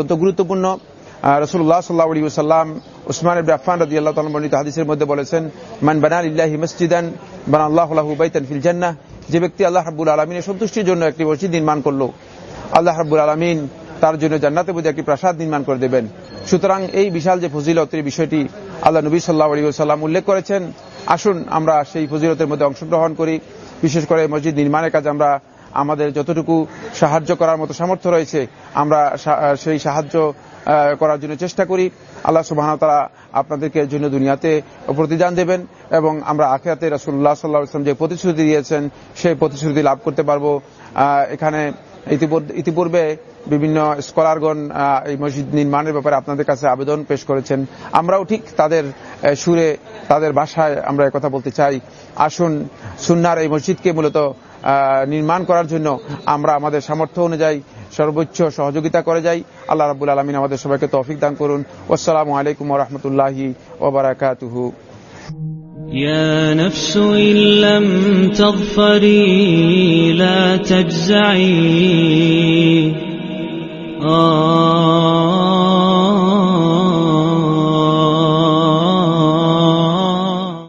অত্যন্ত গুরুত্বপূর্ণ। রসুল্লাহ সাল্লাহ আলী সাল্লাম উসমান ইবনে আফফান রাদিয়াল্লাহু তাআলা বর্ণিত হাদিসের মধ্যে বলেছেন, মান বানা লিল্লাহি মসজিদান বানা আল্লাহু লাহু বাইতান ফিল জান্নাহ যে ব্যক্তি আল্লাহ রাব্বুল আলামিনের সন্তুষ্টির জন্য একটি মসজিদ নির্মাণ করল, আল্লাহ রাব্বুল আলামিন তার জন্য জান্নাতের মধ্যে একটি প্রাসাদ নির্মাণ করে দেবেন। সুতরাং এই বিশাল যে ফজিলত এই বিষয়টি আল্লাহ নবী সাল্লাল্লাহু আলাইহি সাল্লাম উল্লেখ করেছেন, আসুন আমরা সেই ফজিলতের মধ্যে অংশগ্রহণ করি। বিশেষ করে মসজিদ নির্মাণের কাজ আমরা আমাদের যতটুকু সাহায্য করার মতো সামর্থ্য রয়েছে, আমরা সেই সাহায্য করার জন্য চেষ্টা করি। আল্লাহ সুবাহ তারা আপনাদেরকে জন্য দুনিয়াতে প্রতিদান দেবেন এবং আমরা আখেরাতে রাসুল্লাহ সাল্লাহ ইসলাম যে প্রতিশ্রুতি দিয়েছেন, সেই প্রতিশ্রুতি লাভ করতে পারব। এখানে ইতিপূর্বে বিভিন্ন স্কলারগণ এই মসজিদ নির্মাণের ব্যাপারে আপনাদের কাছে আবেদন পেশ করেছেন। আমরাও ঠিক তাদের সুরে, তাদের ভাষায় আমরা কথা বলতে চাই। আসুন সুন্নার এই মসজিদকে মূলত নির্মাণ করার জন্য আমরা আমাদের সামর্থ্য অনুযায়ী সর্বোচ্চ সহযোগিতা করে যাই আল্লাহ রাবুল আলমিন আমাদের সবাইকে তৌফিক দান করুন আসসালামু আলাইকুম রহমতুল্লাহি ওবরাকাতুহু يا نفس إن لم تظفري لا تجزعي آه